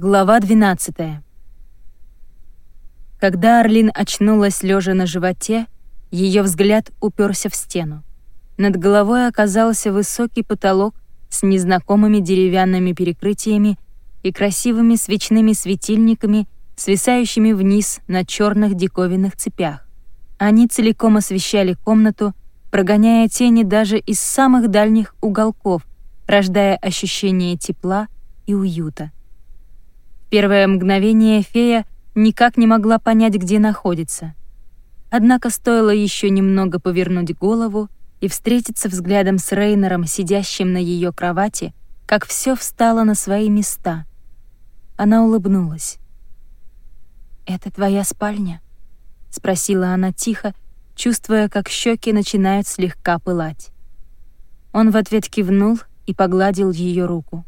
Глава 12. Когда Орлин очнулась лежа на животе, ее взгляд уперся в стену. Над головой оказался высокий потолок с незнакомыми деревянными перекрытиями и красивыми свечными светильниками, свисающими вниз на черных диковинных цепях. Они целиком освещали комнату, прогоняя тени даже из самых дальних уголков, рождая ощущение тепла и уюта первое мгновение фея никак не могла понять, где находится. Однако стоило еще немного повернуть голову и встретиться взглядом с Рейнером, сидящим на ее кровати, как все встало на свои места. Она улыбнулась. «Это твоя спальня?» — спросила она тихо, чувствуя, как щеки начинают слегка пылать. Он в ответ кивнул и погладил ее руку.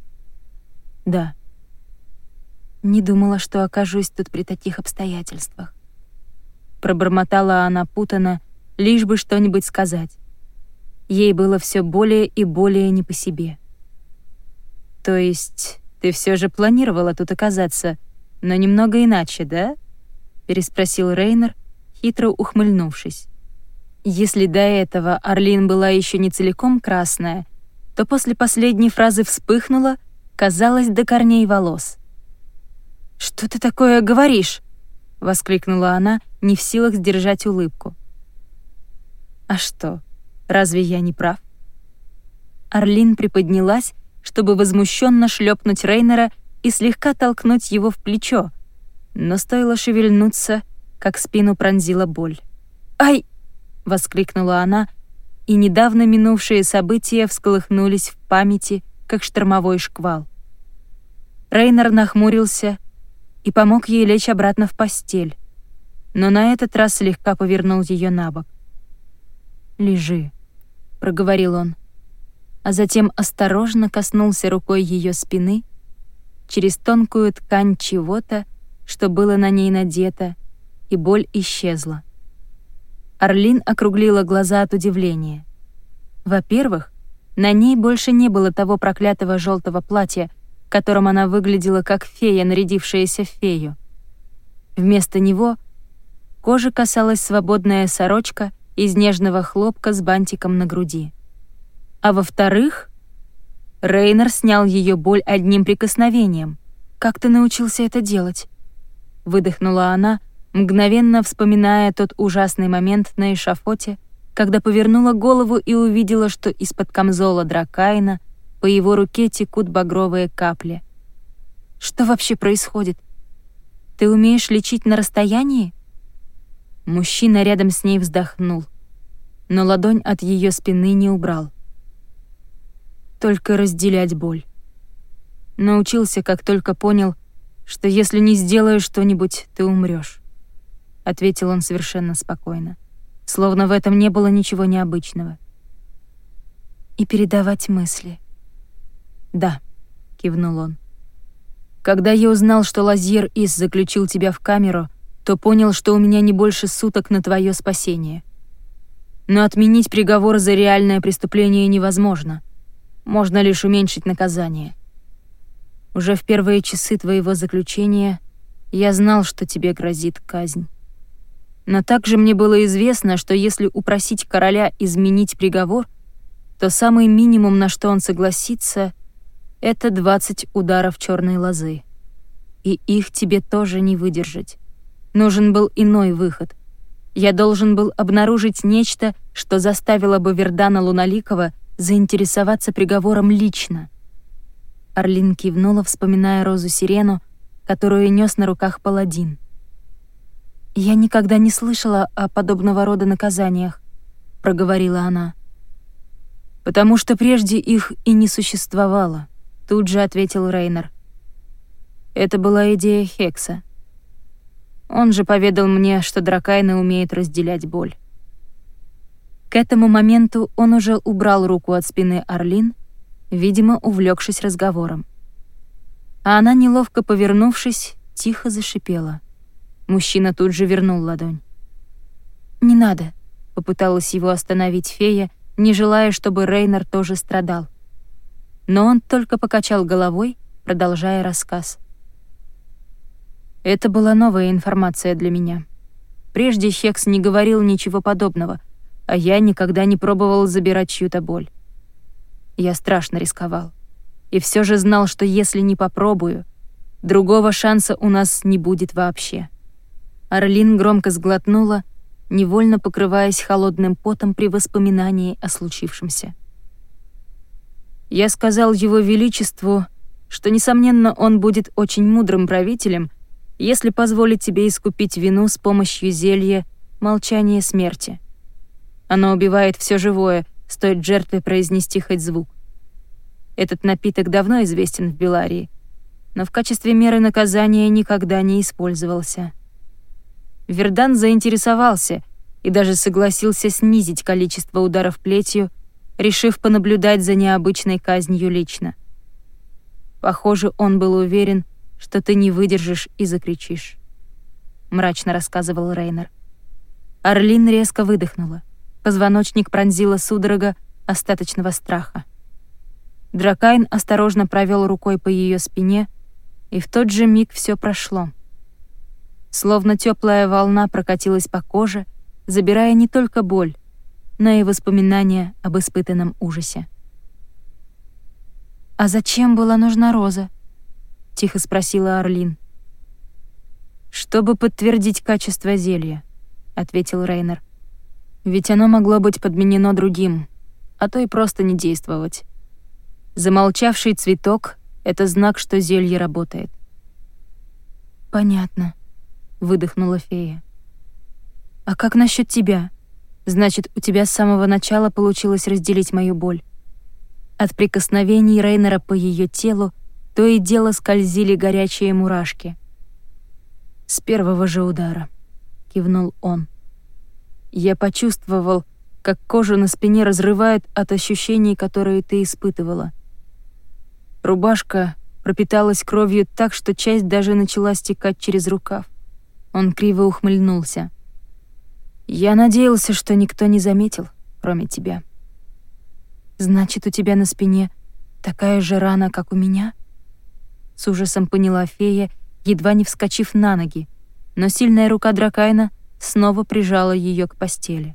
«Да». Не думала, что окажусь тут при таких обстоятельствах. Пробормотала она путано, лишь бы что-нибудь сказать. Ей было все более и более не по себе. То есть ты все же планировала тут оказаться, но немного иначе, да? переспросил Рейнер, хитро ухмыльнувшись. Если до этого Орлин была еще не целиком красная, то после последней фразы вспыхнула, казалось, до корней волос. «Что ты такое говоришь?» — воскликнула она, не в силах сдержать улыбку. «А что, разве я не прав?» Орлин приподнялась, чтобы возмущенно шлепнуть Рейнера и слегка толкнуть его в плечо, но стоило шевельнуться, как спину пронзила боль. «Ай!» — воскликнула она, и недавно минувшие события всколыхнулись в памяти, как штормовой шквал. Рейнер нахмурился и помог ей лечь обратно в постель, но на этот раз слегка повернул ее на бок. «Лежи», — проговорил он, а затем осторожно коснулся рукой ее спины через тонкую ткань чего-то, что было на ней надето, и боль исчезла. Орлин округлила глаза от удивления. Во-первых, на ней больше не было того проклятого желтого платья, котором она выглядела как фея, нарядившаяся в фею. Вместо него кожи касалась свободная сорочка из нежного хлопка с бантиком на груди. А во-вторых, Рейнер снял ее боль одним прикосновением. «Как ты научился это делать?» Выдохнула она, мгновенно вспоминая тот ужасный момент на эшафоте, когда повернула голову и увидела, что из-под камзола Дракайна по его руке текут багровые капли. «Что вообще происходит? Ты умеешь лечить на расстоянии?» Мужчина рядом с ней вздохнул, но ладонь от ее спины не убрал. Только разделять боль. Научился, как только понял, что если не сделаешь что-нибудь, ты умрешь. Ответил он совершенно спокойно, словно в этом не было ничего необычного. И передавать мысли — «Да», — кивнул он. «Когда я узнал, что Лазьер Ис заключил тебя в камеру, то понял, что у меня не больше суток на твое спасение. Но отменить приговор за реальное преступление невозможно. Можно лишь уменьшить наказание. Уже в первые часы твоего заключения я знал, что тебе грозит казнь. Но также мне было известно, что если упросить короля изменить приговор, то самый минимум, на что он согласится, это 20 ударов черной лозы. И их тебе тоже не выдержать. Нужен был иной выход. Я должен был обнаружить нечто, что заставило бы Вердана Луналикова заинтересоваться приговором лично. Орлин кивнула, вспоминая розу-сирену, которую нес на руках паладин. «Я никогда не слышала о подобного рода наказаниях», — проговорила она. «Потому что прежде их и не существовало. Тут же ответил Рейнер. Это была идея Хекса. Он же поведал мне, что дракайны умеют разделять боль. К этому моменту он уже убрал руку от спины Орлин, видимо, увлекшись разговором. А она, неловко повернувшись, тихо зашипела. Мужчина тут же вернул ладонь. «Не надо», — попыталась его остановить фея, не желая, чтобы Рейнер тоже страдал но он только покачал головой, продолжая рассказ. Это была новая информация для меня. Прежде Хекс не говорил ничего подобного, а я никогда не пробовал забирать чью-то боль. Я страшно рисковал. И все же знал, что если не попробую, другого шанса у нас не будет вообще. Орлин громко сглотнула, невольно покрываясь холодным потом при воспоминании о случившемся. Я сказал его величеству, что, несомненно, он будет очень мудрым правителем, если позволит тебе искупить вину с помощью зелья молчания смерти. Оно убивает все живое, стоит жертве произнести хоть звук. Этот напиток давно известен в Беларии, но в качестве меры наказания никогда не использовался. Вердан заинтересовался и даже согласился снизить количество ударов плетью, решив понаблюдать за необычной казнью лично. Похоже, он был уверен, что ты не выдержишь и закричишь. Мрачно рассказывал Рейнер. Орлин резко выдохнула. Позвоночник пронзила судорога остаточного страха. Дракайн осторожно провел рукой по ее спине, и в тот же миг все прошло. Словно теплая волна прокатилась по коже, забирая не только боль, но и воспоминания об испытанном ужасе. «А зачем была нужна роза?» — тихо спросила Орлин. «Чтобы подтвердить качество зелья», — ответил Рейнер. Ведь оно могло быть подменено другим, а то и просто не действовать. Замолчавший цветок — это знак, что зелье работает. «Понятно», — выдохнула фея. «А как насчет тебя? Значит, у тебя с самого начала получилось разделить мою боль». От прикосновений Рейнера по ее телу то и дело скользили горячие мурашки. «С первого же удара», — кивнул он. Я почувствовал, как кожу на спине разрывает от ощущений, которые ты испытывала. Рубашка пропиталась кровью так, что часть даже начала стекать через рукав. Он криво ухмыльнулся. «Я надеялся, что никто не заметил, кроме тебя». «Значит, у тебя на спине такая же рана, как у меня?» С ужасом поняла фея, едва не вскочив на ноги, но сильная рука Дракайна снова прижала ее к постели.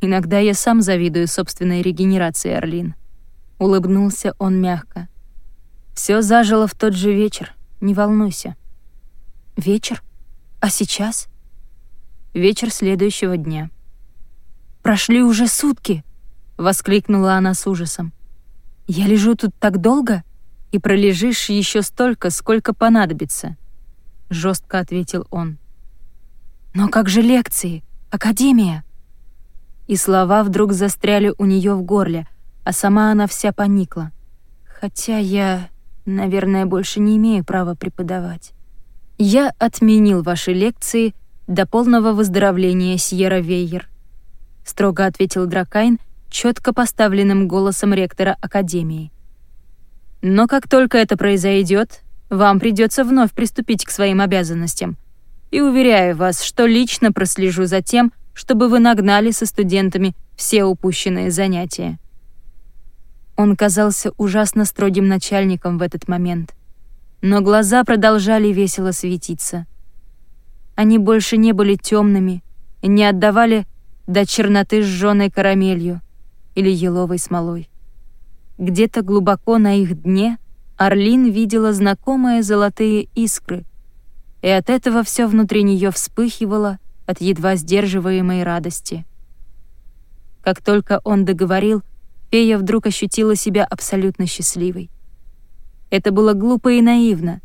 «Иногда я сам завидую собственной регенерации, Орлин», — улыбнулся он мягко. Все зажило в тот же вечер, не волнуйся». «Вечер? А сейчас?» «Вечер следующего дня». «Прошли уже сутки!» — воскликнула она с ужасом. «Я лежу тут так долго, и пролежишь еще столько, сколько понадобится», — жестко ответил он. «Но как же лекции? Академия?» И слова вдруг застряли у нее в горле, а сама она вся поникла. «Хотя я, наверное, больше не имею права преподавать. Я отменил ваши лекции до полного выздоровления, Сьерра Вейер», строго ответил Дракайн четко поставленным голосом ректора Академии. «Но как только это произойдет, вам придется вновь приступить к своим обязанностям, и уверяю вас, что лично прослежу за тем, чтобы вы нагнали со студентами все упущенные занятия. Он казался ужасно строгим начальником в этот момент, но глаза продолжали весело светиться. Они больше не были темными и не отдавали до черноты сжёной карамелью или еловой смолой. Где-то глубоко на их дне Орлин видела знакомые золотые искры — и от этого все внутри нее вспыхивало от едва сдерживаемой радости. Как только он договорил, фея вдруг ощутила себя абсолютно счастливой. Это было глупо и наивно,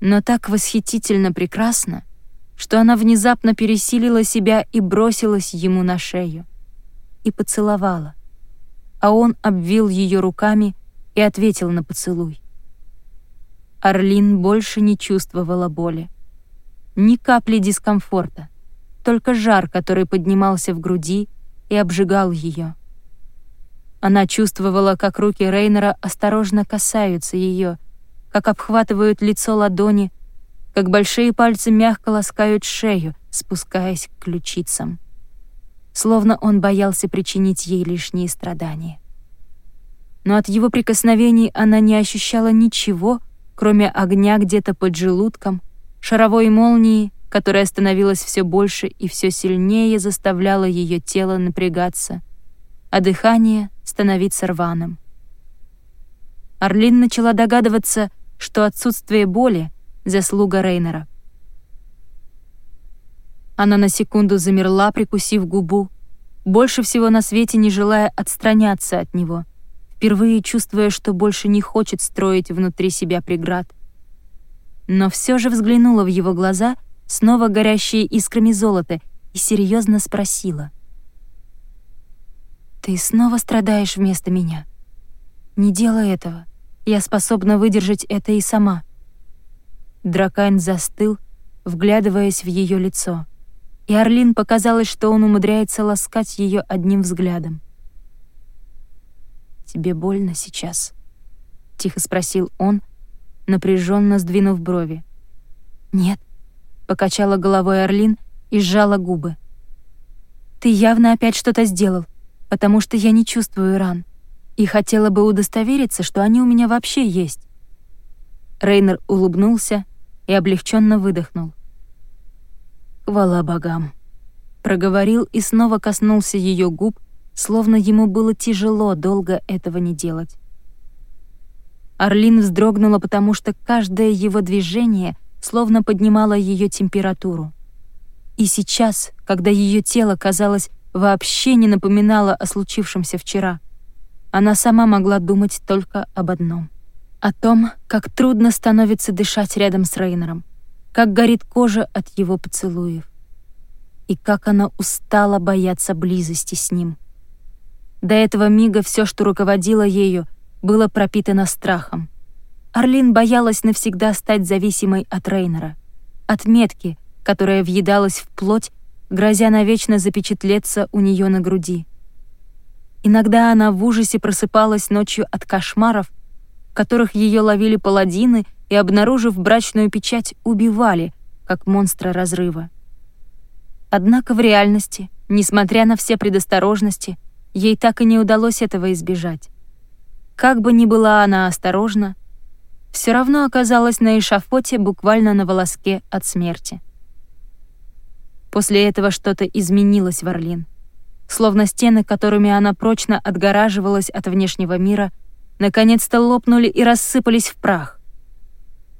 но так восхитительно прекрасно, что она внезапно пересилила себя и бросилась ему на шею. И поцеловала. А он обвил ее руками и ответил на поцелуй. Орлин больше не чувствовала боли ни капли дискомфорта, только жар, который поднимался в груди и обжигал ее. Она чувствовала, как руки Рейнера осторожно касаются ее, как обхватывают лицо ладони, как большие пальцы мягко ласкают шею, спускаясь к ключицам. Словно он боялся причинить ей лишние страдания. Но от его прикосновений она не ощущала ничего, кроме огня где-то под желудком шаровой молнии, которая становилась все больше и все сильнее заставляла ее тело напрягаться, а дыхание становиться рваным. Орлин начала догадываться, что отсутствие боли — заслуга Рейнера. Она на секунду замерла, прикусив губу, больше всего на свете не желая отстраняться от него, впервые чувствуя, что больше не хочет строить внутри себя преград. Но все же взглянула в его глаза, снова горящие искрами золота, и серьезно спросила. «Ты снова страдаешь вместо меня? Не делай этого. Я способна выдержать это и сама». Дракайн застыл, вглядываясь в ее лицо и Орлин показалось, что он умудряется ласкать ее одним взглядом. «Тебе больно сейчас?» — тихо спросил он, напряженно сдвинув брови. «Нет», — покачала головой Орлин и сжала губы. «Ты явно опять что-то сделал, потому что я не чувствую ран, и хотела бы удостовериться, что они у меня вообще есть». Рейнер улыбнулся и облегченно выдохнул. «Хвала богам!» Проговорил и снова коснулся ее губ, словно ему было тяжело долго этого не делать. Орлин вздрогнула, потому что каждое его движение словно поднимало ее температуру. И сейчас, когда ее тело, казалось, вообще не напоминало о случившемся вчера, она сама могла думать только об одном — о том, как трудно становится дышать рядом с Рейнером — как горит кожа от его поцелуев. И как она устала бояться близости с ним. До этого мига все, что руководило ею, было пропитано страхом. Орлин боялась навсегда стать зависимой от Рейнера, от метки, которая въедалась в плоть, грозя навечно запечатлеться у нее на груди. Иногда она в ужасе просыпалась ночью от кошмаров, которых ее ловили паладины и, обнаружив брачную печать, убивали, как монстра разрыва. Однако в реальности, несмотря на все предосторожности, ей так и не удалось этого избежать. Как бы ни была она осторожна, все равно оказалась на эшафоте буквально на волоске от смерти. После этого что-то изменилось в Орлин. Словно стены, которыми она прочно отгораживалась от внешнего мира, наконец-то лопнули и рассыпались в прах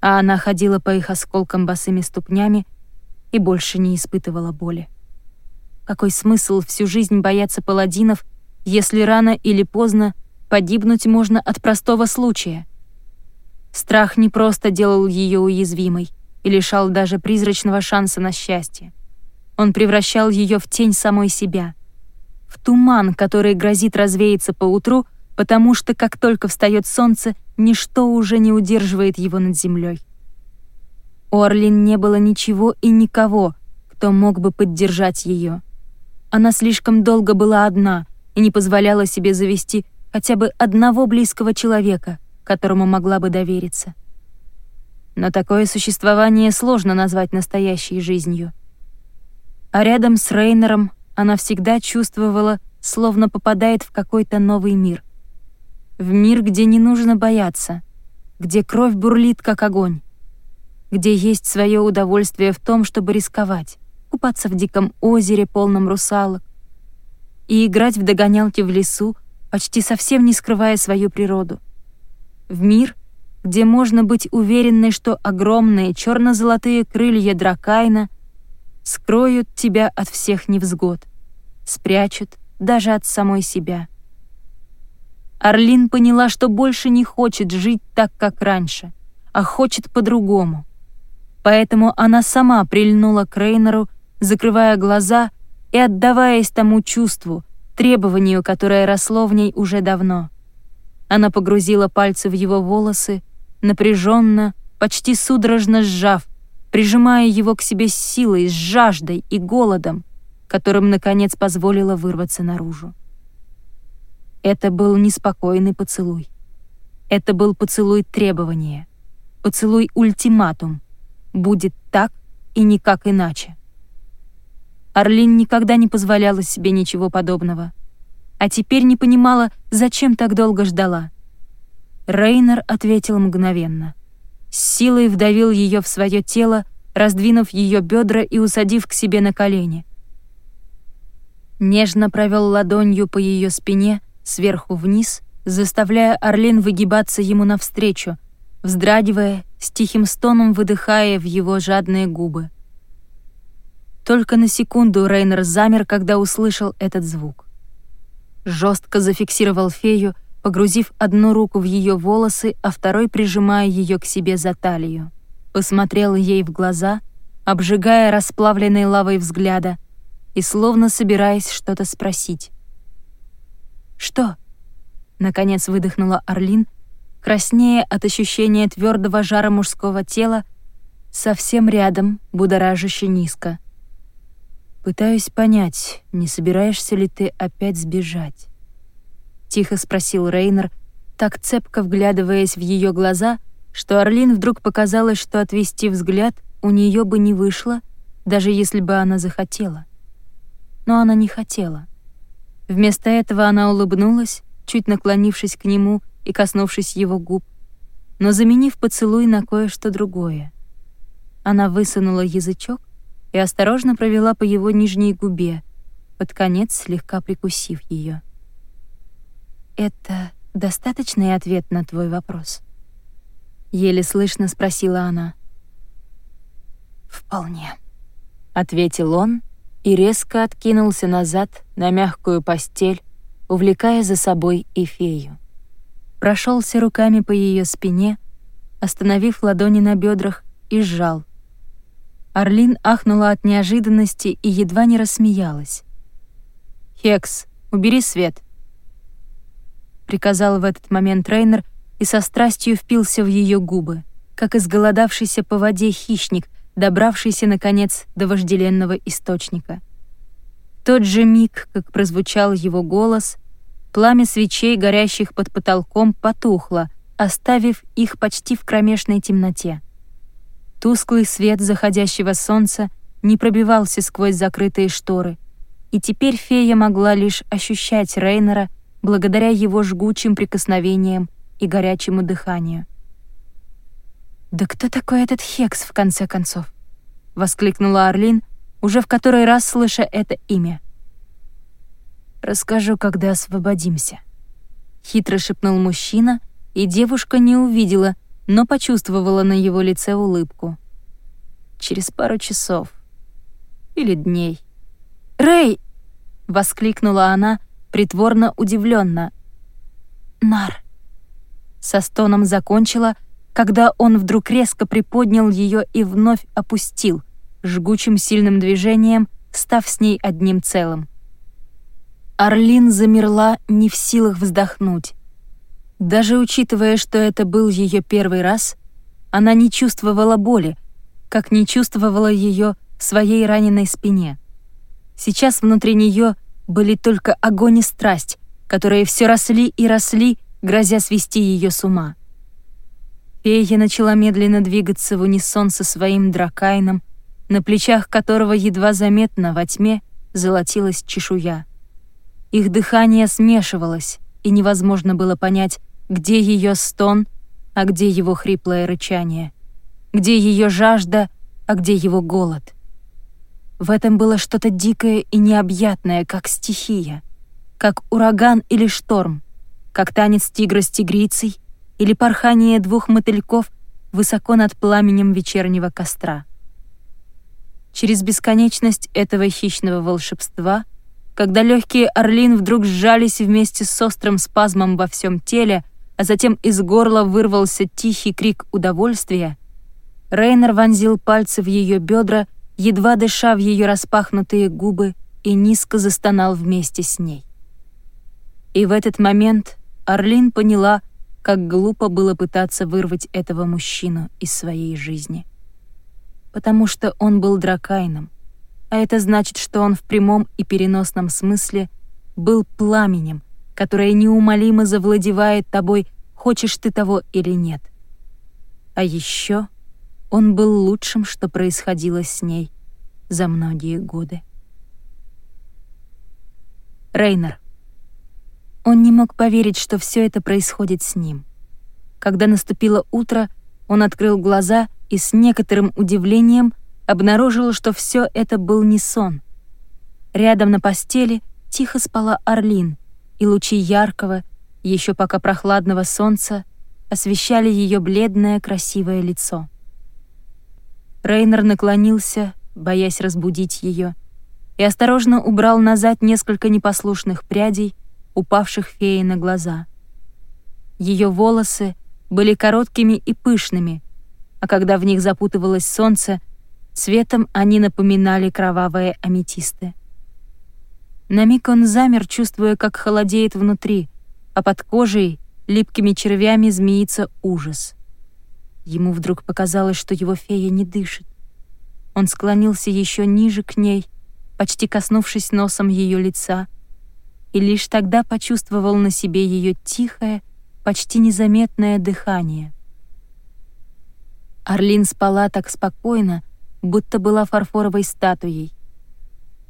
а она ходила по их осколкам босыми ступнями и больше не испытывала боли. Какой смысл всю жизнь бояться паладинов, если рано или поздно погибнуть можно от простого случая? Страх не просто делал ее уязвимой и лишал даже призрачного шанса на счастье. Он превращал ее в тень самой себя, в туман, который грозит развеяться поутру, потому что как только встает солнце, Ничто уже не удерживает его над землей. У Орлин не было ничего и никого, кто мог бы поддержать ее. Она слишком долго была одна и не позволяла себе завести хотя бы одного близкого человека, которому могла бы довериться. Но такое существование сложно назвать настоящей жизнью. А рядом с Рейнером она всегда чувствовала, словно попадает в какой-то новый мир в мир, где не нужно бояться, где кровь бурлит, как огонь, где есть свое удовольствие в том, чтобы рисковать, купаться в диком озере, полном русалок, и играть в догонялки в лесу, почти совсем не скрывая свою природу. В мир, где можно быть уверенной, что огромные черно-золотые крылья Дракайна скроют тебя от всех невзгод, спрячут даже от самой себя — Орлин поняла, что больше не хочет жить так, как раньше, а хочет по-другому. Поэтому она сама прильнула к Рейнеру, закрывая глаза и отдаваясь тому чувству, требованию, которое росло в ней уже давно. Она погрузила пальцы в его волосы, напряженно, почти судорожно сжав, прижимая его к себе с силой, с жаждой и голодом, которым, наконец, позволила вырваться наружу. Это был неспокойный поцелуй. Это был поцелуй требования. Поцелуй ультиматум. Будет так и никак иначе. Орлин никогда не позволяла себе ничего подобного. А теперь не понимала, зачем так долго ждала. Рейнер ответил мгновенно. С силой вдавил ее в свое тело, раздвинув ее бедра и усадив к себе на колени. Нежно провел ладонью по ее спине сверху вниз, заставляя Орлин выгибаться ему навстречу, вздрагивая, с тихим стоном выдыхая в его жадные губы. Только на секунду Рейнер замер, когда услышал этот звук. Жестко зафиксировал фею, погрузив одну руку в ее волосы, а второй прижимая ее к себе за талию. Посмотрел ей в глаза, обжигая расплавленной лавой взгляда и словно собираясь что-то спросить. «Что?» — наконец выдохнула Орлин, краснея от ощущения твердого жара мужского тела, совсем рядом, будоражаще низко. «Пытаюсь понять, не собираешься ли ты опять сбежать?» — тихо спросил Рейнер, так цепко вглядываясь в ее глаза, что Орлин вдруг показалось, что отвести взгляд у нее бы не вышло, даже если бы она захотела. Но она не хотела. Вместо этого она улыбнулась, чуть наклонившись к нему и коснувшись его губ, но заменив поцелуй на кое-что другое. Она высунула язычок и осторожно провела по его нижней губе, под конец слегка прикусив ее. «Это достаточный ответ на твой вопрос?» Еле слышно спросила она. «Вполне», — ответил он и резко откинулся назад на мягкую постель, увлекая за собой и фею. Прошелся руками по ее спине, остановив ладони на бедрах и сжал. Орлин ахнула от неожиданности и едва не рассмеялась. «Хекс, убери свет», приказал в этот момент Рейнер и со страстью впился в ее губы, как изголодавшийся по воде хищник, добравшийся, наконец, до вожделенного источника. Тот же миг, как прозвучал его голос, пламя свечей, горящих под потолком, потухло, оставив их почти в кромешной темноте. Тусклый свет заходящего солнца не пробивался сквозь закрытые шторы, и теперь фея могла лишь ощущать Рейнера благодаря его жгучим прикосновениям и горячему дыханию. «Да кто такой этот Хекс, в конце концов?» — воскликнула Орлин, уже в который раз слыша это имя. «Расскажу, когда освободимся», — хитро шепнул мужчина, и девушка не увидела, но почувствовала на его лице улыбку. «Через пару часов. Или дней». «Рэй!» — воскликнула она, притворно удивленно. «Нар!» Со стоном закончила, когда он вдруг резко приподнял ее и вновь опустил, жгучим сильным движением, став с ней одним целым. Орлин замерла, не в силах вздохнуть. Даже учитывая, что это был ее первый раз, она не чувствовала боли, как не чувствовала ее в своей раненой спине. Сейчас внутри нее были только огонь и страсть, которые все росли и росли, грозя свести ее с ума. Фея начала медленно двигаться в унисон со своим дракайном, на плечах которого едва заметно во тьме золотилась чешуя. Их дыхание смешивалось, и невозможно было понять, где ее стон, а где его хриплое рычание, где ее жажда, а где его голод. В этом было что-то дикое и необъятное, как стихия, как ураган или шторм, как танец тигра с тигрицей или порхание двух мотыльков высоко над пламенем вечернего костра. Через бесконечность этого хищного волшебства, когда легкие орлин вдруг сжались вместе с острым спазмом во всем теле, а затем из горла вырвался тихий крик удовольствия, Рейнер вонзил пальцы в ее бедра едва дыша в ее распахнутые губы, и низко застонал вместе с ней. И в этот момент Орлин поняла, как глупо было пытаться вырвать этого мужчину из своей жизни. Потому что он был дракайном, а это значит, что он в прямом и переносном смысле был пламенем, которое неумолимо завладевает тобой, хочешь ты того или нет. А еще он был лучшим, что происходило с ней за многие годы. Рейнер. Он не мог поверить, что все это происходит с ним. Когда наступило утро, он открыл глаза и с некоторым удивлением обнаружил, что все это был не сон. Рядом на постели тихо спала Орлин, и лучи яркого, еще пока прохладного солнца освещали ее бледное красивое лицо. Рейнер наклонился, боясь разбудить ее, и осторожно убрал назад несколько непослушных прядей, упавших феи на глаза. Ее волосы были короткими и пышными, а когда в них запутывалось солнце, цветом они напоминали кровавые аметисты. На миг он замер, чувствуя, как холодеет внутри, а под кожей липкими червями змеится ужас. Ему вдруг показалось, что его фея не дышит. Он склонился еще ниже к ней, почти коснувшись носом ее лица, и лишь тогда почувствовал на себе ее тихое, почти незаметное дыхание. Орлин спала так спокойно, будто была фарфоровой статуей.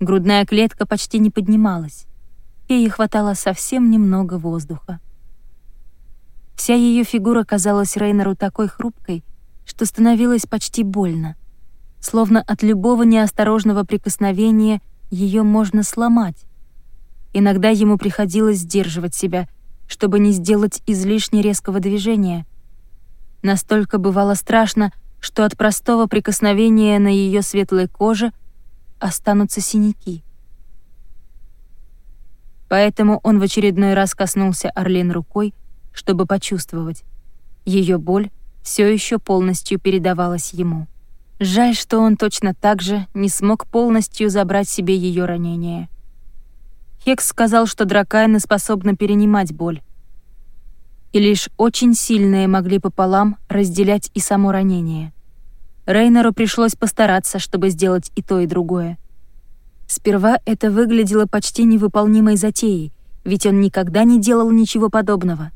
Грудная клетка почти не поднималась. Ей хватало совсем немного воздуха. Вся ее фигура казалась Рейнеру такой хрупкой, что становилось почти больно. Словно от любого неосторожного прикосновения ее можно сломать. Иногда ему приходилось сдерживать себя, чтобы не сделать излишне резкого движения. Настолько бывало страшно, что от простого прикосновения на ее светлой коже — останутся синяки. Поэтому он в очередной раз коснулся Орлин рукой, чтобы почувствовать. Ее боль все еще полностью передавалась ему. Жаль, что он точно так же не смог полностью забрать себе ее ранение. Хекс сказал, что дракайны способны перенимать боль. И лишь очень сильные могли пополам разделять и само ранение. Рейнеру пришлось постараться, чтобы сделать и то, и другое. Сперва это выглядело почти невыполнимой затеей, ведь он никогда не делал ничего подобного.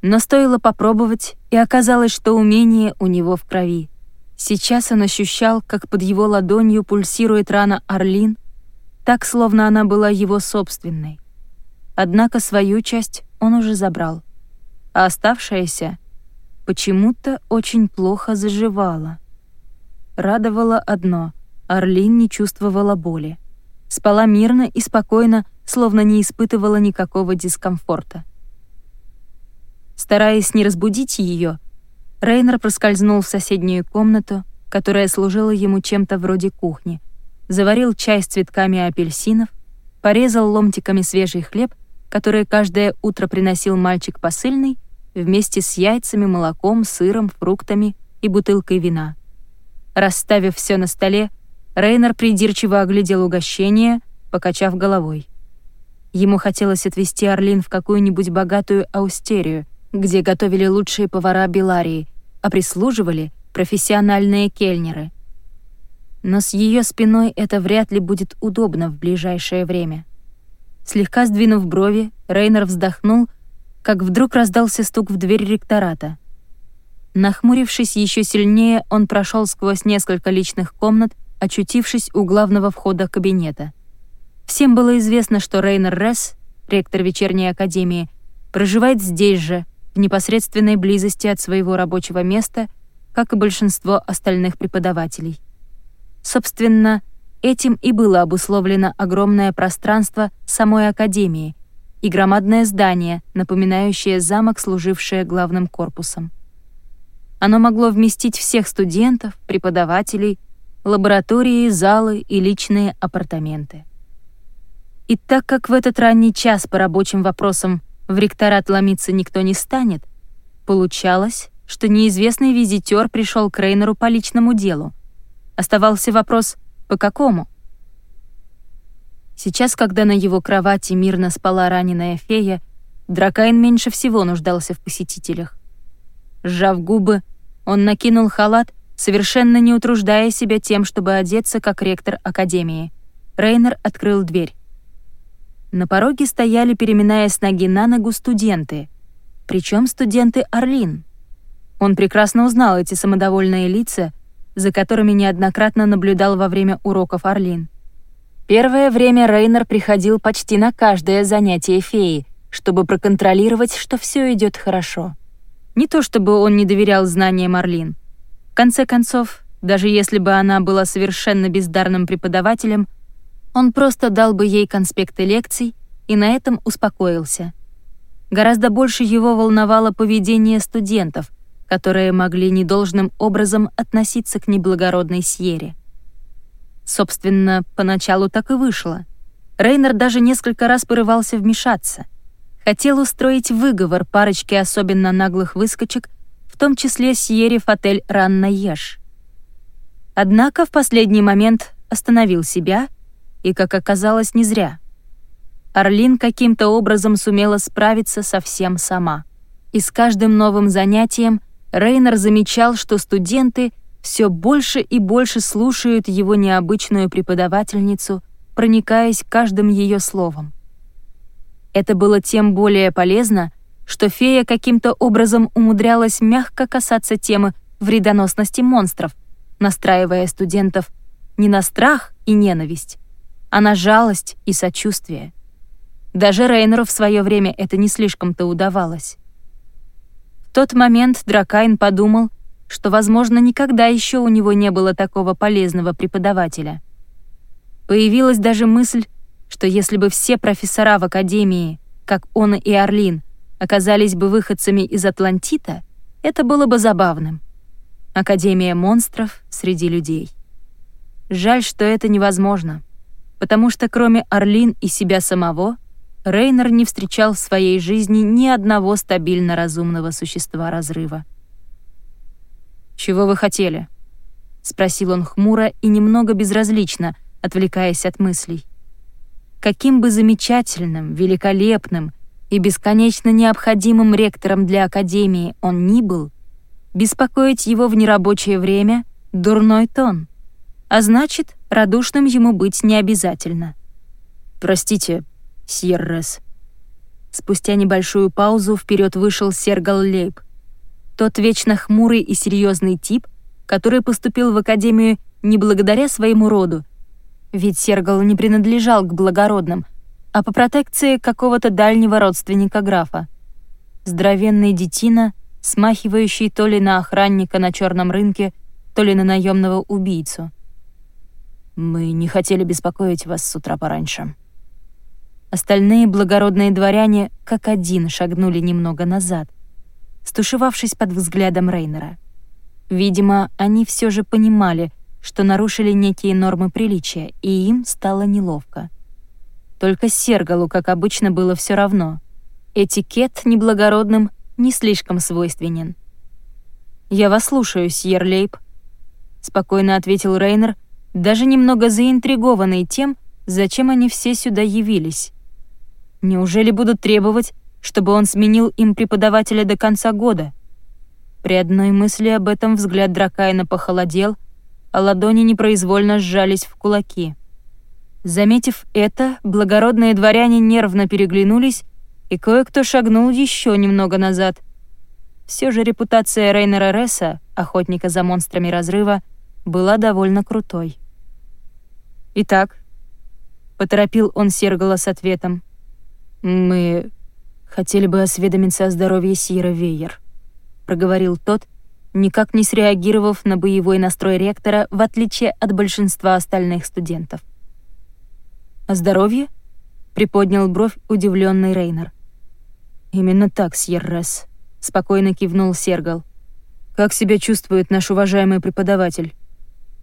Но стоило попробовать, и оказалось, что умение у него в крови. Сейчас он ощущал, как под его ладонью пульсирует рана Орлин, так, словно она была его собственной. Однако свою часть он уже забрал, а оставшаяся почему-то очень плохо заживала. Радовало одно — Орлин не чувствовала боли. Спала мирно и спокойно, словно не испытывала никакого дискомфорта. Стараясь не разбудить ее, Рейнер проскользнул в соседнюю комнату, которая служила ему чем-то вроде кухни, заварил чай с цветками апельсинов, порезал ломтиками свежий хлеб, который каждое утро приносил мальчик посыльный, вместе с яйцами, молоком, сыром, фруктами и бутылкой вина. Расставив все на столе, Рейнер придирчиво оглядел угощение, покачав головой. Ему хотелось отвезти Орлин в какую-нибудь богатую аустерию, где готовили лучшие повара Беларии, а прислуживали профессиональные кельнеры. Но с ее спиной это вряд ли будет удобно в ближайшее время. Слегка сдвинув брови, Рейнер вздохнул, как вдруг раздался стук в дверь ректората — Нахмурившись еще сильнее, он прошел сквозь несколько личных комнат, очутившись у главного входа кабинета. Всем было известно, что Рейнер Ресс, ректор вечерней академии, проживает здесь же, в непосредственной близости от своего рабочего места, как и большинство остальных преподавателей. Собственно, этим и было обусловлено огромное пространство самой академии и громадное здание, напоминающее замок, служившее главным корпусом. Оно могло вместить всех студентов, преподавателей, лаборатории, залы и личные апартаменты. И так как в этот ранний час по рабочим вопросам в ректорат ломиться никто не станет, получалось, что неизвестный визитер пришел к Рейнеру по личному делу. Оставался вопрос, по какому? Сейчас, когда на его кровати мирно спала раненая фея, Дракайн меньше всего нуждался в посетителях. Сжав губы, он накинул халат, совершенно не утруждая себя тем, чтобы одеться как ректор академии. Рейнер открыл дверь. На пороге стояли, переминая с ноги на ногу, студенты. Причем студенты Орлин. Он прекрасно узнал эти самодовольные лица, за которыми неоднократно наблюдал во время уроков Орлин. Первое время Рейнер приходил почти на каждое занятие феи, чтобы проконтролировать, что все идет хорошо. Не то чтобы он не доверял знаниям Орлин. В конце концов, Даже если бы она была совершенно бездарным преподавателем, он просто дал бы ей конспекты лекций и на этом успокоился. Гораздо больше его волновало поведение студентов, которые могли недолжным образом относиться к неблагородной Сьере. Собственно, поначалу так и вышло. Рейнер даже несколько раз порывался вмешаться. Хотел устроить выговор парочке особенно наглых выскочек, в том числе Сьере Фатель Ранна Еш. Однако в последний момент остановил себя и, как оказалось, не зря. Орлин каким-то образом сумела справиться совсем сама. И с каждым новым занятием Рейнер замечал, что студенты все больше и больше слушают его необычную преподавательницу, проникаясь каждым ее словом. Это было тем более полезно, что фея каким-то образом умудрялась мягко касаться темы вредоносности монстров, настраивая студентов не на страх и ненависть, а на жалость и сочувствие. Даже Рейнеру в свое время это не слишком-то удавалось. В тот момент Дракайн подумал, что, возможно, никогда еще у него не было такого полезного преподавателя. Появилась даже мысль, что если бы все профессора в Академии, как он и Орлин, оказались бы выходцами из Атлантита, это было бы забавным. Академия монстров среди людей. Жаль, что это невозможно потому что кроме Орлин и себя самого, Рейнер не встречал в своей жизни ни одного стабильно разумного существа разрыва. «Чего вы хотели?» — спросил он хмуро и немного безразлично, отвлекаясь от мыслей. Каким бы замечательным, великолепным и бесконечно необходимым ректором для Академии он ни был, беспокоить его в нерабочее время — дурной тон — а значит, радушным ему быть не обязательно. «Простите, Сьеррес». Спустя небольшую паузу вперед вышел Сергал Лейб. Тот вечно хмурый и серьезный тип, который поступил в Академию не благодаря своему роду, ведь Сергал не принадлежал к благородным, а по протекции какого-то дальнего родственника графа. Здоровенный детина, смахивающий то ли на охранника на черном рынке, то ли на наемного убийцу. Мы не хотели беспокоить вас с утра пораньше». Остальные благородные дворяне как один шагнули немного назад, стушевавшись под взглядом Рейнера. Видимо, они все же понимали, что нарушили некие нормы приличия, и им стало неловко. Только Сергалу, как обычно, было все равно. Этикет неблагородным не слишком свойственен. «Я вас слушаю, Сьер Лейб», — спокойно ответил Рейнер, даже немного заинтригованный тем, зачем они все сюда явились. Неужели будут требовать, чтобы он сменил им преподавателя до конца года? При одной мысли об этом взгляд Дракайна похолодел, а ладони непроизвольно сжались в кулаки. Заметив это, благородные дворяне нервно переглянулись, и кое-кто шагнул еще немного назад. Все же репутация Рейнера Ресса, охотника за монстрами разрыва, была довольно крутой. «Итак», — поторопил он Сергала с ответом, «мы хотели бы осведомиться о здоровье Сира Вейер», — проговорил тот, никак не среагировав на боевой настрой ректора, в отличие от большинства остальных студентов. «О здоровье?» — приподнял бровь удивленный Рейнер. «Именно так, Сьеррес», — спокойно кивнул Сергал. «Как себя чувствует наш уважаемый преподаватель?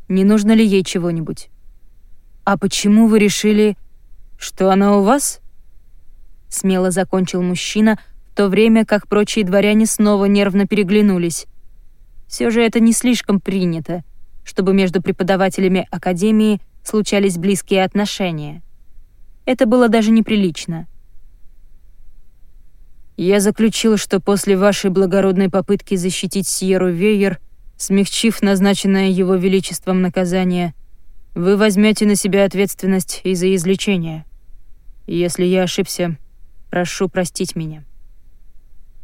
Не нужно ли ей чего-нибудь?» «А почему вы решили, что она у вас?» Смело закончил мужчина, в то время как прочие дворяне снова нервно переглянулись. Все же это не слишком принято, чтобы между преподавателями академии случались близкие отношения. Это было даже неприлично. Я заключил, что после вашей благородной попытки защитить Сьеру Вейер, смягчив назначенное его величеством наказание, вы возьмете на себя ответственность и за излечение. Если я ошибся, прошу простить меня».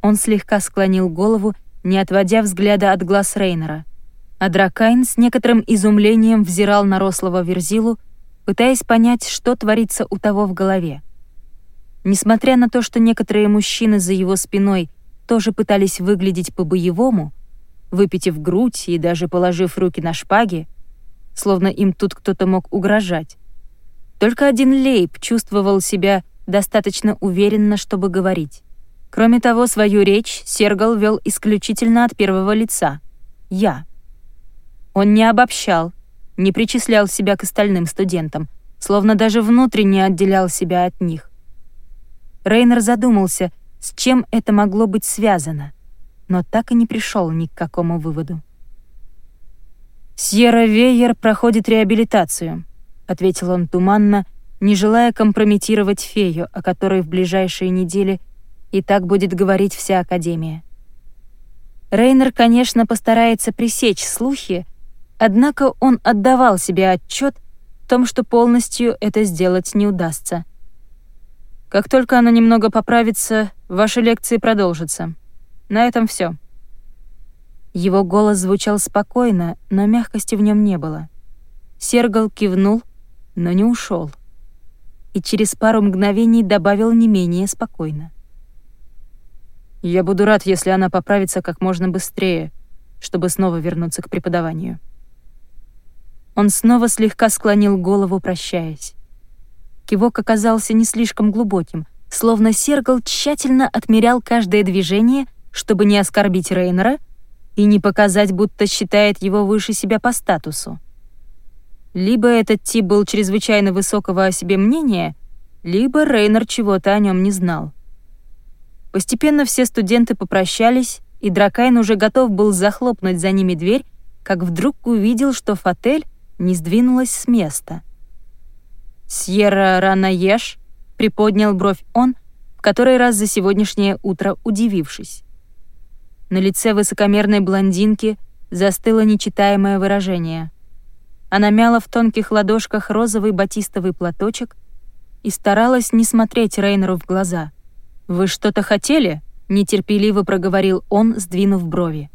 Он слегка склонил голову, не отводя взгляда от глаз Рейнера, а Дракайн с некоторым изумлением взирал на рослого Верзилу, пытаясь понять, что творится у того в голове. Несмотря на то, что некоторые мужчины за его спиной тоже пытались выглядеть по-боевому, выпитив грудь и даже положив руки на шпаги, словно им тут кто-то мог угрожать. Только один Лейб чувствовал себя достаточно уверенно, чтобы говорить. Кроме того, свою речь Сергал вел исключительно от первого лица — «я». Он не обобщал, не причислял себя к остальным студентам, словно даже внутренне отделял себя от них. Рейнер задумался, с чем это могло быть связано, но так и не пришел ни к какому выводу. «Сьерра Вейер проходит реабилитацию», — ответил он туманно, не желая компрометировать фею, о которой в ближайшие недели и так будет говорить вся Академия. Рейнер, конечно, постарается пресечь слухи, однако он отдавал себе отчет в том, что полностью это сделать не удастся. Как только она немного поправится, ваши лекции продолжатся. На этом все. Его голос звучал спокойно, но мягкости в нем не было. Сергал кивнул, но не ушел. И через пару мгновений добавил не менее спокойно. «Я буду рад, если она поправится как можно быстрее, чтобы снова вернуться к преподаванию». Он снова слегка склонил голову, прощаясь. Кивок оказался не слишком глубоким, словно Сергал тщательно отмерял каждое движение, чтобы не оскорбить Рейнера и не показать, будто считает его выше себя по статусу. Либо этот тип был чрезвычайно высокого о себе мнения, либо Рейнер чего-то о нем не знал. Постепенно все студенты попрощались, и Дракайн уже готов был захлопнуть за ними дверь, как вдруг увидел, что Фатель не сдвинулась с места — «Сьерра Ранаеш?» — приподнял бровь он, в который раз за сегодняшнее утро удивившись. На лице высокомерной блондинки застыло нечитаемое выражение. Она мяла в тонких ладошках розовый батистовый платочек и старалась не смотреть Рейнеру в глаза. «Вы что-то хотели?» — нетерпеливо проговорил он, сдвинув брови.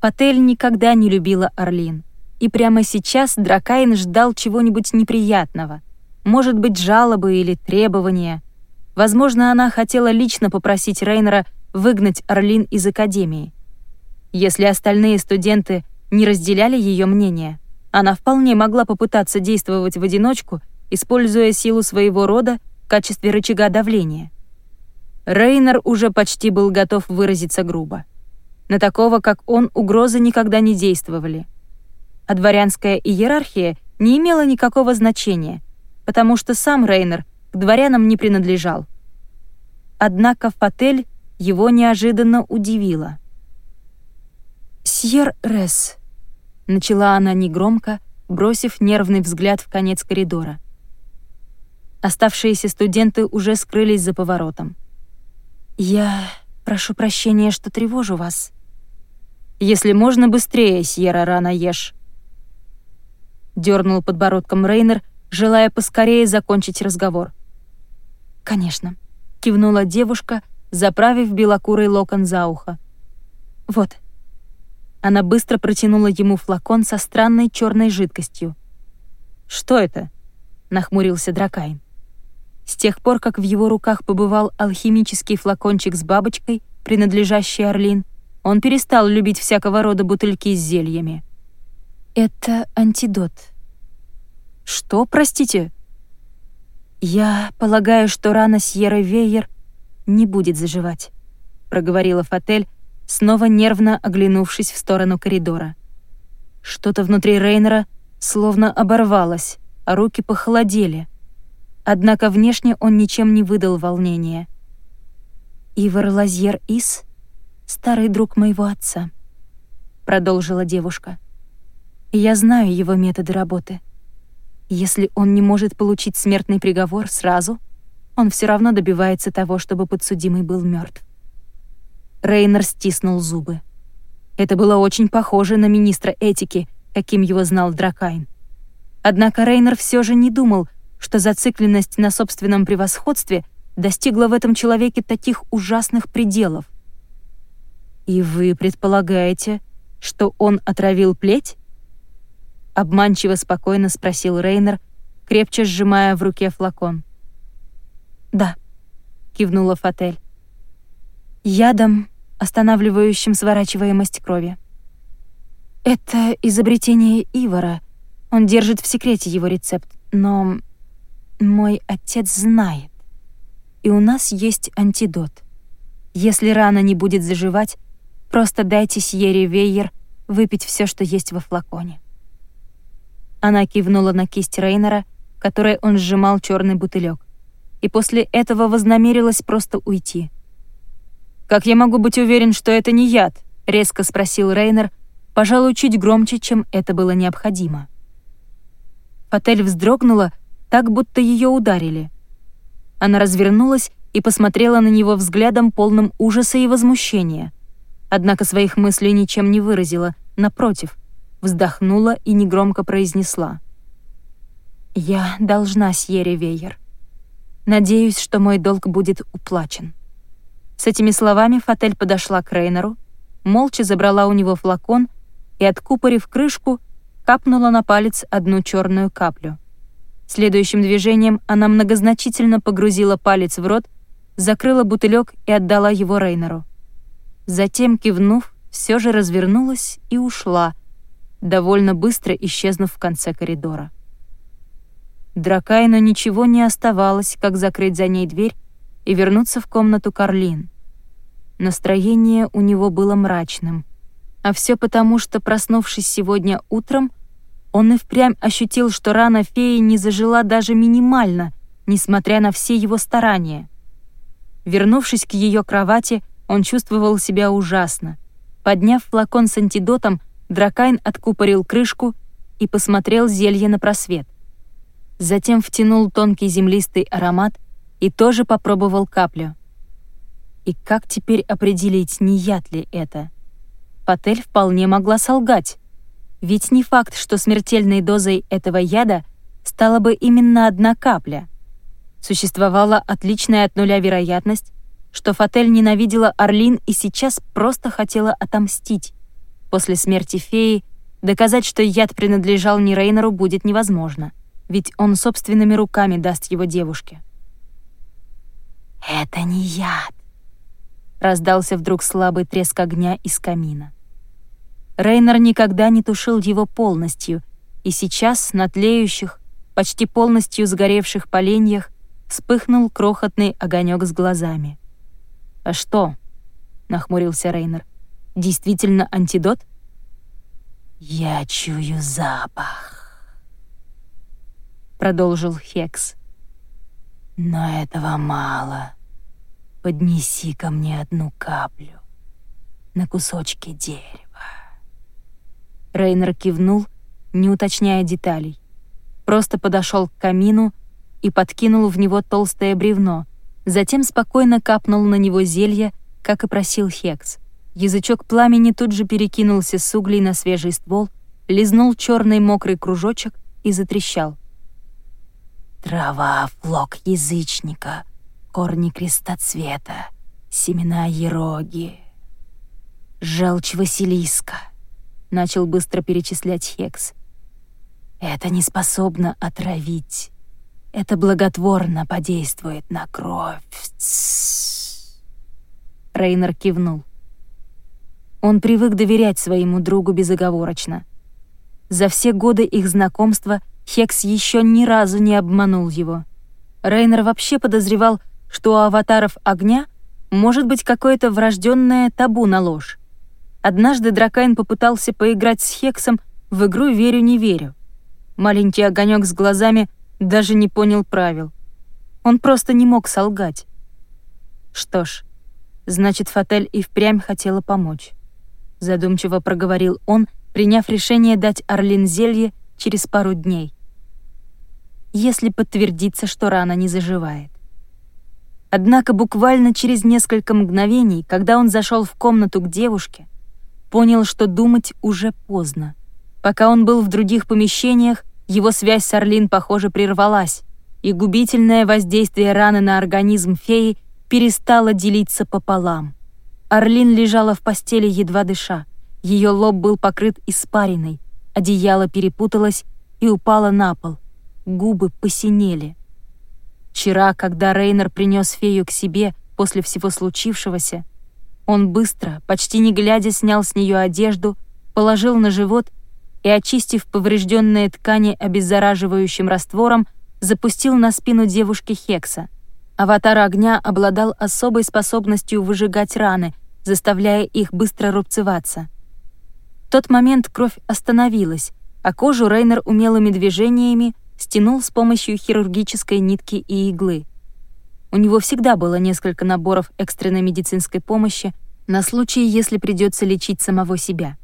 Патель никогда не любила Орлин. И прямо сейчас Дракайн ждал чего-нибудь неприятного. Может быть, жалобы или требования. Возможно, она хотела лично попросить Рейнера выгнать Орлин из Академии. Если остальные студенты не разделяли ее мнение, она вполне могла попытаться действовать в одиночку, используя силу своего рода в качестве рычага давления. Рейнер уже почти был готов выразиться грубо. На такого, как он, угрозы никогда не действовали — а дворянская иерархия не имела никакого значения, потому что сам Рейнер к дворянам не принадлежал. Однако Фатель его неожиданно удивила. «Сьер Рес», — начала она негромко, бросив нервный взгляд в конец коридора. Оставшиеся студенты уже скрылись за поворотом. «Я прошу прощения, что тревожу вас». «Если можно быстрее, Сьерра Рана Ешь», дернул подбородком Рейнер, желая поскорее закончить разговор. «Конечно», — кивнула девушка, заправив белокурый локон за ухо. «Вот». Она быстро протянула ему флакон со странной черной жидкостью. «Что это?» — нахмурился Дракайн. С тех пор, как в его руках побывал алхимический флакончик с бабочкой, принадлежащий Орлин, он перестал любить всякого рода бутыльки с зельями. «Это антидот». «Что, простите?» «Я полагаю, что рана Сьерры Вейер не будет заживать», — проговорила Фатель, снова нервно оглянувшись в сторону коридора. Что-то внутри Рейнера словно оборвалось, а руки похолодели. Однако внешне он ничем не выдал волнения. «Ивар Лазьер Ис — старый друг моего отца», — продолжила девушка. Я знаю его методы работы. Если он не может получить смертный приговор сразу, он все равно добивается того, чтобы подсудимый был мертв. Рейнер стиснул зубы. Это было очень похоже на министра этики, каким его знал Дракайн. Однако Рейнер все же не думал, что зацикленность на собственном превосходстве достигла в этом человеке таких ужасных пределов. «И вы предполагаете, что он отравил плеть?» Обманчиво спокойно спросил Рейнер, крепче сжимая в руке флакон. «Да», — кивнула Фатель. «Ядом останавливающим сворачиваемость крови. Это изобретение Ивара. Он держит в секрете его рецепт, но мой отец знает. И у нас есть антидот. Если рана не будет заживать, просто дайте Сьере Вейер выпить все, что есть во флаконе. Она кивнула на кисть Рейнера, которой он сжимал черный бутылек, и после этого вознамерилась просто уйти. «Как я могу быть уверен, что это не яд?» — резко спросил Рейнер, пожалуй, чуть громче, чем это было необходимо. Фатель вздрогнула, так будто ее ударили. Она развернулась и посмотрела на него взглядом полным ужаса и возмущения. Однако своих мыслей ничем не выразила, напротив, вздохнула и негромко произнесла. «Я должна Сьере Вейер. Надеюсь, что мой долг будет уплачен». С этими словами Фатель подошла к Рейнеру, молча забрала у него флакон и, откупорив крышку, капнула на палец одну черную каплю. Следующим движением она многозначительно погрузила палец в рот, закрыла бутылек и отдала его Рейнеру. Затем, кивнув, все же развернулась и ушла, довольно быстро исчезнув в конце коридора. Дракайну ничего не оставалось, как закрыть за ней дверь и вернуться в комнату Карлин. Настроение у него было мрачным — а все потому, что, проснувшись сегодня утром, он и впрямь ощутил, что рана феи не зажила даже минимально, несмотря на все его старания. Вернувшись к ее кровати, он чувствовал себя ужасно. Подняв флакон с антидотом, Дракайн откупорил крышку и посмотрел зелье на просвет. Затем втянул тонкий землистый аромат и тоже попробовал каплю. И как теперь определить, не яд ли это? Патель вполне могла солгать. Ведь не факт, что смертельной дозой этого яда стала бы именно одна капля. Существовала отличная от нуля вероятность, что Фатель ненавидела Орлин и сейчас просто хотела отомстить. После смерти феи доказать, что яд принадлежал не Рейнеру, будет невозможно, ведь он собственными руками даст его девушке. «Это не яд», — раздался вдруг слабый треск огня из камина. Рейнер никогда не тушил его полностью, и сейчас на тлеющих, почти полностью сгоревших поленьях вспыхнул крохотный огонек с глазами. «А что?» — нахмурился Рейнер. «Действительно антидот?» «Я чую запах», — продолжил Хекс. «Но этого мало. Поднеси ко мне одну каплю на кусочки дерева». Рейнер кивнул, не уточняя деталей. Просто подошел к камину и подкинул в него толстое бревно, затем спокойно капнул на него зелье, как и просил Хекс. Язычок пламени тут же перекинулся с углей на свежий ствол, лизнул черный мокрый кружочек и затрещал. «Трава, флок язычника, корни крестоцвета, семена ероги, желчь Василиска» начал быстро перечислять Хекс. Это не способно отравить. Это благотворно подействует на кровь. Рейнер кивнул. Он привык доверять своему другу безоговорочно. За все годы их знакомства Хекс еще ни разу не обманул его. Рейнер вообще подозревал, что у аватаров огня может быть какое-то врожденное табу на ложь. Однажды Дракайн попытался поиграть с Хексом в игру «Верю, не верю». Маленький огонек с глазами даже не понял правил. Он просто не мог солгать. Что ж, значит, Фатель и впрямь хотела помочь. Задумчиво проговорил он, приняв решение дать Орлин зелье через пару дней. Если подтвердится, что рана не заживает. Однако буквально через несколько мгновений, когда он зашел в комнату к девушке, понял, что думать уже поздно. Пока он был в других помещениях, его связь с Орлин, похоже, прервалась, и губительное воздействие раны на организм феи перестало делиться пополам. Орлин лежала в постели, едва дыша. Ее лоб был покрыт испариной, одеяло перепуталось и упало на пол. Губы посинели. Вчера, когда Рейнер принес фею к себе после всего случившегося, Он быстро, почти не глядя, снял с нее одежду, положил на живот и, очистив поврежденные ткани обеззараживающим раствором, запустил на спину девушки Хекса. Аватар огня обладал особой способностью выжигать раны, заставляя их быстро рубцеваться. В тот момент кровь остановилась, а кожу Рейнер умелыми движениями стянул с помощью хирургической нитки и иглы. У него всегда было несколько наборов экстренной медицинской помощи на случай, если придется лечить самого себя.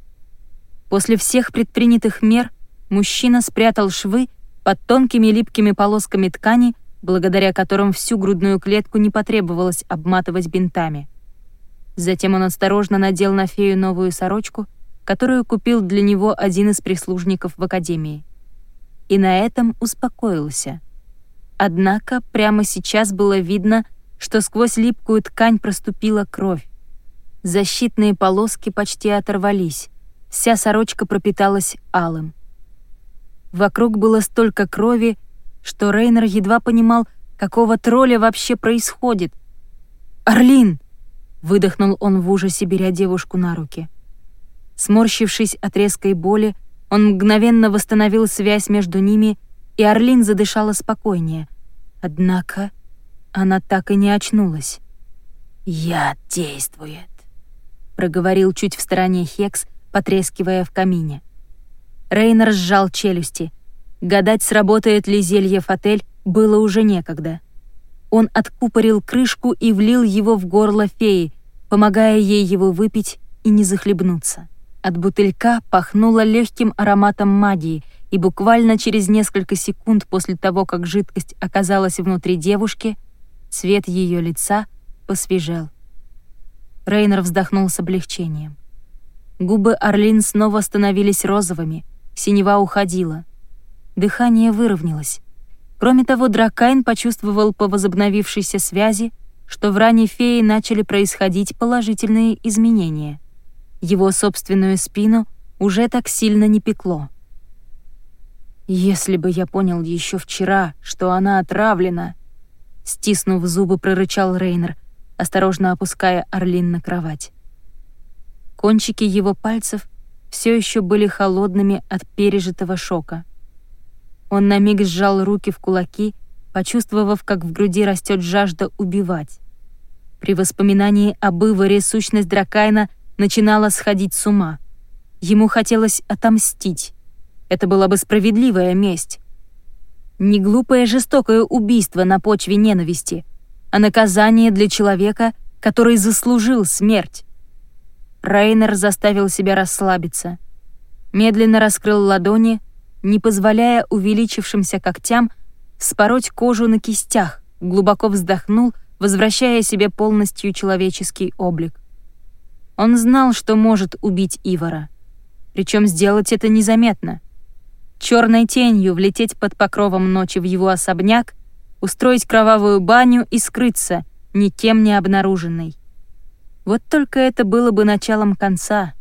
После всех предпринятых мер мужчина спрятал швы под тонкими липкими полосками ткани, благодаря которым всю грудную клетку не потребовалось обматывать бинтами. Затем он осторожно надел на фею новую сорочку, которую купил для него один из прислужников в академии. И на этом успокоился. Однако прямо сейчас было видно, что сквозь липкую ткань проступила кровь. Защитные полоски почти оторвались, вся сорочка пропиталась алым. Вокруг было столько крови, что Рейнер едва понимал, какого тролля вообще происходит. «Орлин!» — выдохнул он в ужасе, беря девушку на руки. Сморщившись от резкой боли, он мгновенно восстановил связь между ними, и Орлин задышала спокойнее. Однако она так и не очнулась. «Яд действует», — проговорил чуть в стороне Хекс, потрескивая в камине. Рейнер сжал челюсти. Гадать, сработает ли зелье Фатель, было уже некогда. Он откупорил крышку и влил его в горло феи, помогая ей его выпить и не захлебнуться. От бутылька пахнуло легким ароматом магии, и буквально через несколько секунд после того, как жидкость оказалась внутри девушки, цвет ее лица посвежел. Рейнер вздохнул с облегчением. Губы Орлин снова становились розовыми, Синева уходила. Дыхание выровнялось. Кроме того, Дракайн почувствовал по возобновившейся связи, что в ране феи начали происходить положительные изменения. Его собственную спину уже так сильно не пекло. «Если бы я понял еще вчера, что она отравлена», стиснув зубы, прорычал Рейнер, осторожно опуская Орлин на кровать. Кончики его пальцев все еще были холодными от пережитого шока. Он на миг сжал руки в кулаки, почувствовав, как в груди растет жажда убивать. При воспоминании об Иваре сущность Дракайна начинала сходить с ума. Ему хотелось отомстить. Это была бы справедливая месть. Не глупое жестокое убийство на почве ненависти, а наказание для человека, который заслужил смерть. Рейнер заставил себя расслабиться. Медленно раскрыл ладони, не позволяя увеличившимся когтям спороть кожу на кистях, глубоко вздохнул, возвращая себе полностью человеческий облик. Он знал, что может убить Ивара. Причем сделать это незаметно. Черной тенью влететь под покровом ночи в его особняк, устроить кровавую баню и скрыться, никем не обнаруженной. Вот только это было бы началом конца.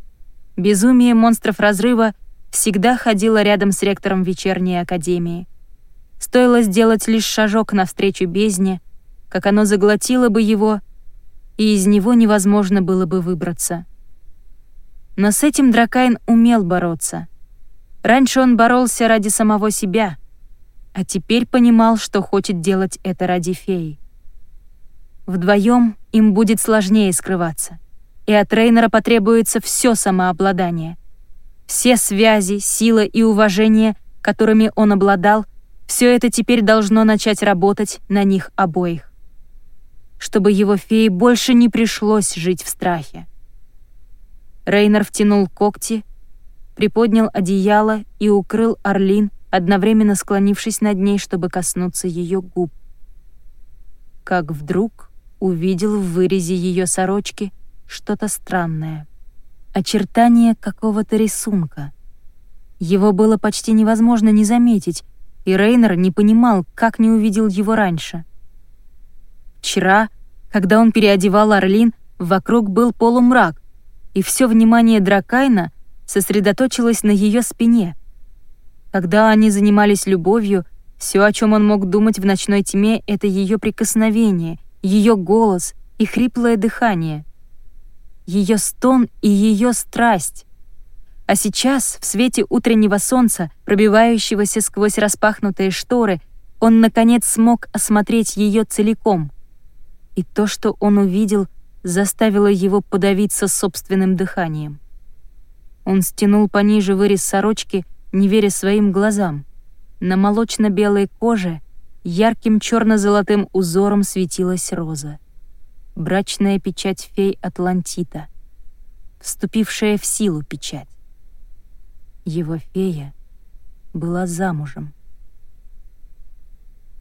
Безумие монстров разрыва всегда ходило рядом с ректором вечерней академии. Стоило сделать лишь шажок навстречу бездне, как оно заглотило бы его, и из него невозможно было бы выбраться. Но с этим Дракайн умел бороться. Раньше он боролся ради самого себя, а теперь понимал, что хочет делать это ради феи. Вдвоем им будет сложнее скрываться, и от трейнера потребуется все самообладание. Все связи, сила и уважение, которыми он обладал, все это теперь должно начать работать на них обоих. Чтобы его фее больше не пришлось жить в страхе. Рейнер втянул когти, приподнял одеяло и укрыл Орлин, одновременно склонившись над ней, чтобы коснуться ее губ. Как вдруг увидел в вырезе ее сорочки что-то странное. Очертание какого-то рисунка. Его было почти невозможно не заметить, и Рейнер не понимал, как не увидел его раньше. Вчера, когда он переодевал Орлин, вокруг был полумрак, и все внимание Дракайна сосредоточилось на ее спине. Когда они занимались любовью, все, о чем он мог думать в ночной тьме, это ее прикосновение — ее голос и хриплое дыхание. ее стон и ее страсть. А сейчас, в свете утреннего солнца, пробивающегося сквозь распахнутые шторы, он, наконец, смог осмотреть ее целиком. И то, что он увидел, заставило его подавиться собственным дыханием. Он стянул пониже вырез сорочки, не веря своим глазам. На молочно-белой коже ярким черно-золотым узором светилась роза. Брачная печать фей Атлантита. Вступившая в силу печать. Его фея была замужем.